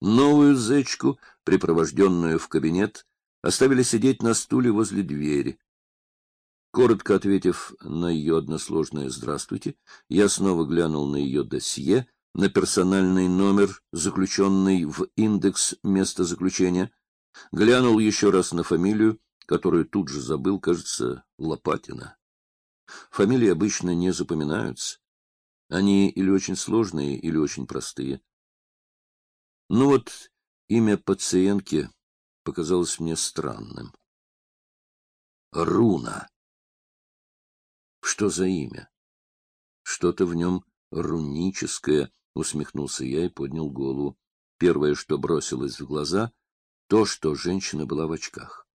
Новую зечку, припровожденную в кабинет, оставили сидеть на стуле возле двери. Коротко ответив на ее односложное «здравствуйте», я снова глянул на ее досье, на персональный номер, заключенный в индекс места заключения, глянул еще раз на фамилию, которую тут же забыл, кажется, Лопатина. Фамилии обычно не запоминаются. Они или очень сложные, или очень простые. Ну вот, имя пациентки показалось мне странным. Руна. Что за имя? Что-то в нем руническое, усмехнулся я и поднял голову. Первое, что бросилось в глаза, то, что женщина была в очках.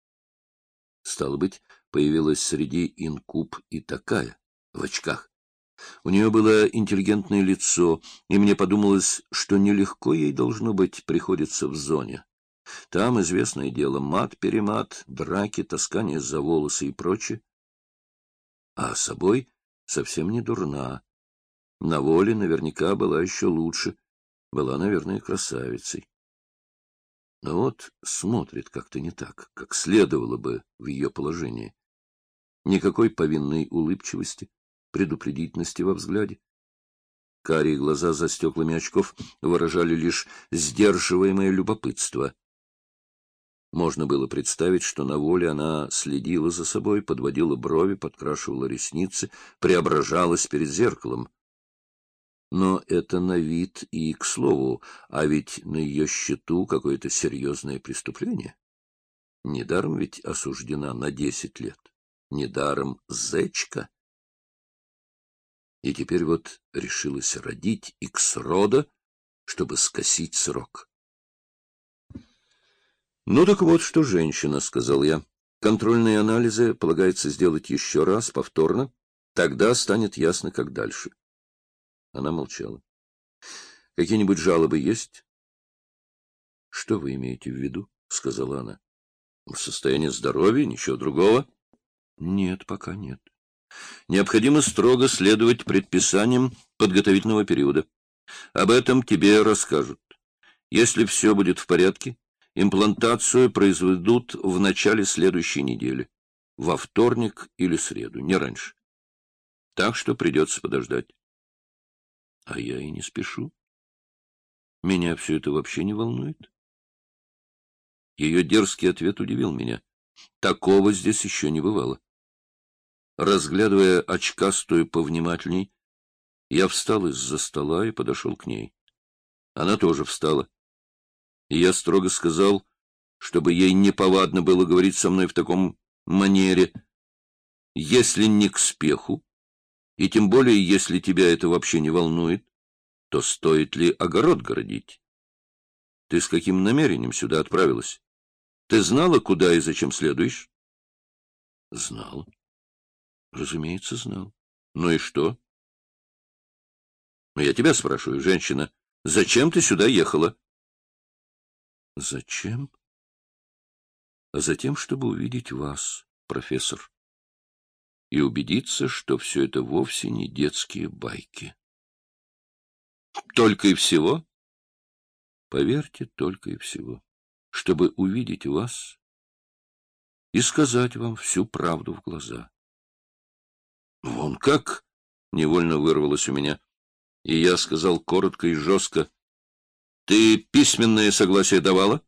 Стало быть, появилась среди инкуб и такая, в очках. У нее было интеллигентное лицо, и мне подумалось, что нелегко ей, должно быть, приходится в зоне. Там, известное дело, мат-перемат, драки, таскание за волосы и прочее. А собой совсем не дурна. На воле наверняка была еще лучше. Была, наверное, красавицей. Но вот смотрит как-то не так, как следовало бы в ее положении. Никакой повинной улыбчивости, предупредительности во взгляде. Карие глаза за стеклами очков выражали лишь сдерживаемое любопытство. Можно было представить, что на воле она следила за собой, подводила брови, подкрашивала ресницы, преображалась перед зеркалом. Но это на вид и к слову, а ведь на ее счету какое-то серьезное преступление. Недаром ведь осуждена на десять лет. Недаром зечка и теперь вот решилась родить икс-рода, чтобы скосить срок. — Ну так вот что, женщина, — сказал я. Контрольные анализы полагается сделать еще раз, повторно. Тогда станет ясно, как дальше. Она молчала. — Какие-нибудь жалобы есть? — Что вы имеете в виду? — сказала она. — Состояние здоровья, ничего другого? — Нет, пока нет. Необходимо строго следовать предписаниям подготовительного периода. Об этом тебе расскажут. Если все будет в порядке, имплантацию произведут в начале следующей недели, во вторник или среду, не раньше. Так что придется подождать. А я и не спешу. Меня все это вообще не волнует. Ее дерзкий ответ удивил меня. Такого здесь еще не бывало. Разглядывая очкастую повнимательней, я встал из-за стола и подошел к ней. Она тоже встала. И я строго сказал, чтобы ей неповадно было говорить со мной в таком манере. Если не к спеху, и тем более, если тебя это вообще не волнует, то стоит ли огород городить? Ты с каким намерением сюда отправилась? Ты знала, куда и зачем следуешь? Знал. Разумеется, знал. Ну и что? Я тебя спрашиваю, женщина, зачем ты сюда ехала? Зачем? А затем, чтобы увидеть вас, профессор, и убедиться, что все это вовсе не детские байки. Только и всего? Поверьте, только и всего. Чтобы увидеть вас и сказать вам всю правду в глаза. Вон как! — невольно вырвалось у меня. И я сказал коротко и жестко. — Ты письменное согласие давала?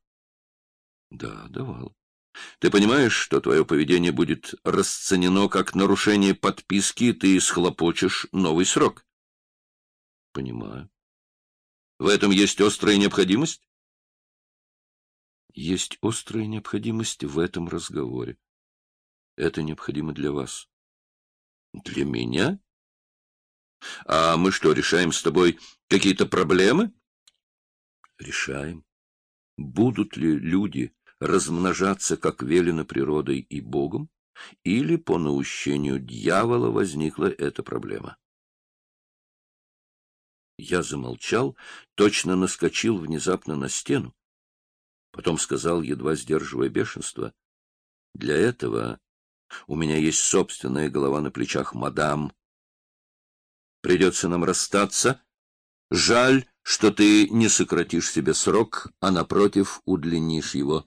— Да, давал. Ты понимаешь, что твое поведение будет расценено как нарушение подписки, и ты схлопочешь новый срок? — Понимаю. — В этом есть острая необходимость? — Есть острая необходимость в этом разговоре. Это необходимо для вас. Для меня? А мы что, решаем с тобой какие-то проблемы? Решаем. Будут ли люди размножаться, как велено природой и Богом, или по наущению дьявола возникла эта проблема? Я замолчал, точно наскочил внезапно на стену. Потом сказал, едва сдерживая бешенство, «Для этого у меня есть собственная голова на плечах, мадам. Придется нам расстаться. Жаль, что ты не сократишь себе срок, а, напротив, удлинишь его.